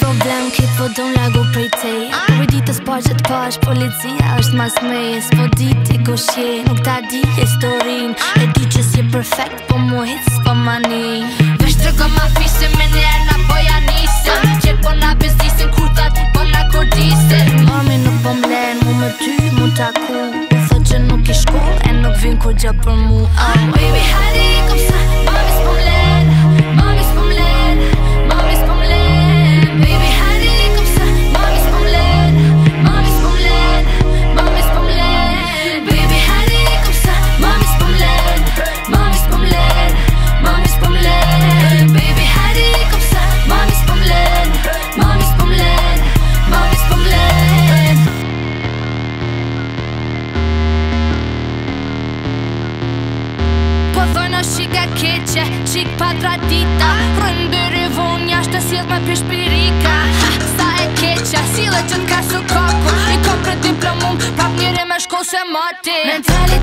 Problem ki po do në lagu prej tej Po ditës pa që t'pa është policia dit nuk ta di historin E di që si perfect po mu hit s'pa mani Vesh të gëma fisim Me njerë na po janisim drink, go jump or move out. Baby, keqe Qik pa tra dita Vrojnë dhe revon një të sjet me pjesht pirika Sa e keqe Sile që t'ka su kaku I kom për diplomum Prap njëri me shko se mati Mentalit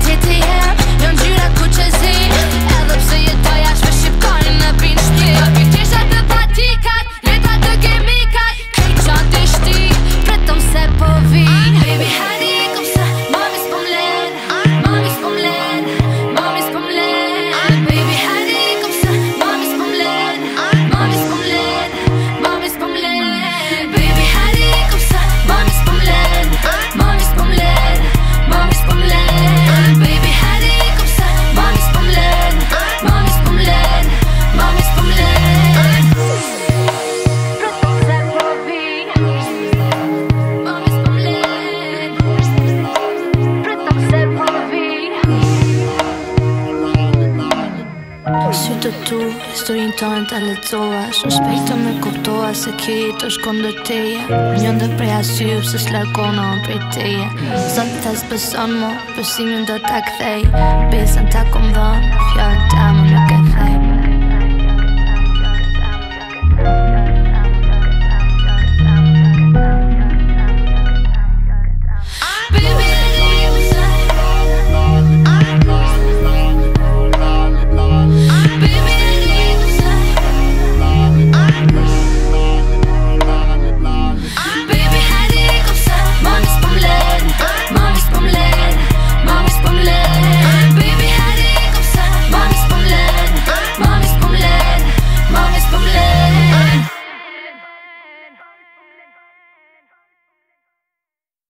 të tu, historin të në të letzova Shumë shpejt të me kuptoha se kjejt është kondër teje Një ndër prej asyjë pëse shlarkona më prej teje Zatë të zbësën mo, përsimin dhe të akthej Besën të akumë dhe, fjallë